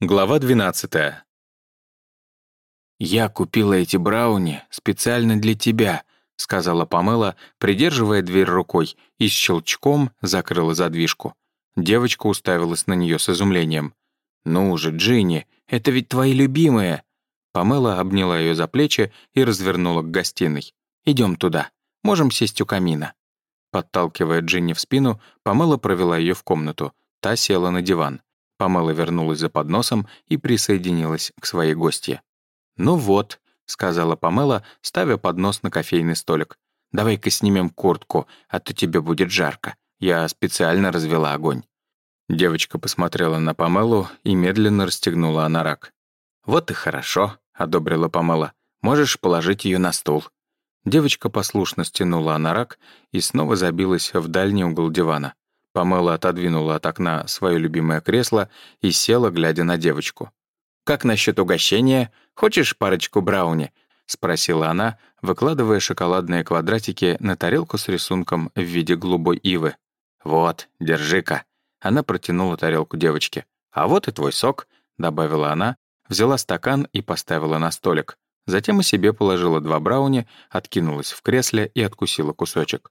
Глава 12. «Я купила эти брауни специально для тебя», — сказала Памела, придерживая дверь рукой, и с щелчком закрыла задвижку. Девочка уставилась на нее с изумлением. «Ну же, Джинни, это ведь твои любимые!» Памела обняла ее за плечи и развернула к гостиной. «Идем туда. Можем сесть у камина». Подталкивая Джинни в спину, Памела провела ее в комнату. Та села на диван. Памела вернулась за подносом и присоединилась к своей гостье. «Ну вот», — сказала Памела, ставя поднос на кофейный столик. «Давай-ка снимем куртку, а то тебе будет жарко. Я специально развела огонь». Девочка посмотрела на Памелу и медленно расстегнула анорак. «Вот и хорошо», — одобрила Памела. «Можешь положить ее на стул». Девочка послушно стянула анорак и снова забилась в дальний угол дивана. Памела отодвинула от окна свое любимое кресло и села, глядя на девочку. «Как насчет угощения? Хочешь парочку брауни?» — спросила она, выкладывая шоколадные квадратики на тарелку с рисунком в виде голубой ивы. «Вот, держи-ка». Она протянула тарелку девочке. «А вот и твой сок», — добавила она, взяла стакан и поставила на столик. Затем и себе положила два брауни, откинулась в кресле и откусила кусочек.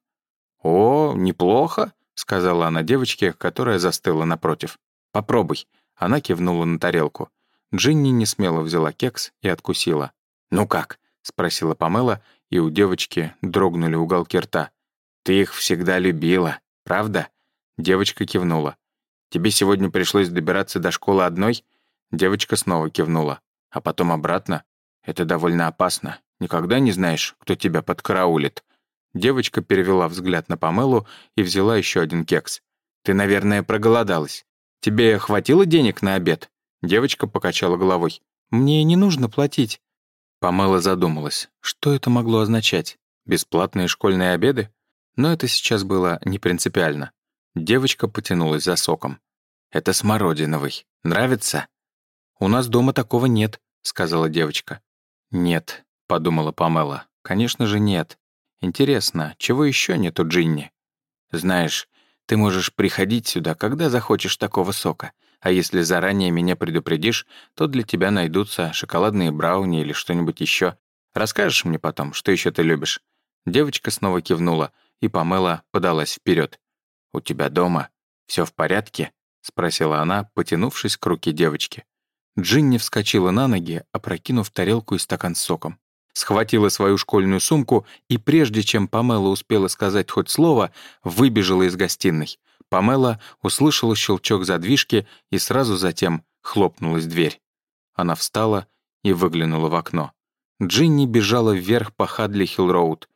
«О, неплохо», — сказала она девочке, которая застыла напротив. «Попробуй». Она кивнула на тарелку. Джинни не смело взяла кекс и откусила. «Ну как?» — спросила Памела, и у девочки дрогнули уголки рта. «Ты их всегда любила, правда?» Девочка кивнула. «Тебе сегодня пришлось добираться до школы одной?» Девочка снова кивнула. «А потом обратно? Это довольно опасно. Никогда не знаешь, кто тебя подкараулит». Девочка перевела взгляд на Памелу и взяла еще один кекс. «Ты, наверное, проголодалась. Тебе хватило денег на обед?» Девочка покачала головой. «Мне не нужно платить». Памела задумалась, что это могло означать? Бесплатные школьные обеды? Но это сейчас было не принципиально. Девочка потянулась за соком. «Это смородиновый. Нравится?» «У нас дома такого нет», — сказала девочка. «Нет», — подумала Памела. «Конечно же нет. Интересно, чего еще нету Джинни? Знаешь, ты можешь приходить сюда, когда захочешь такого сока, а если заранее меня предупредишь, то для тебя найдутся шоколадные брауни или что-нибудь еще. Расскажешь мне потом, что еще ты любишь?» Девочка снова кивнула, и Памела подалась вперед. «У тебя дома все в порядке?» — спросила она, потянувшись к руке девочки. Джинни вскочила на ноги, опрокинув тарелку и стакан с соком схватила свою школьную сумку и, прежде чем Памела успела сказать хоть слово, выбежала из гостиной. Памела услышала щелчок задвижки и сразу затем хлопнулась дверь. Она встала и выглянула в окно. Джинни бежала вверх по Хадли-Хилл-Роуд.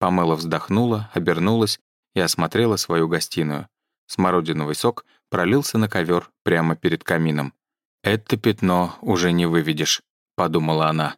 Памела вздохнула, обернулась и осмотрела свою гостиную. Смородиновый сок пролился на ковер прямо перед камином. «Это пятно уже не выведешь», — подумала она.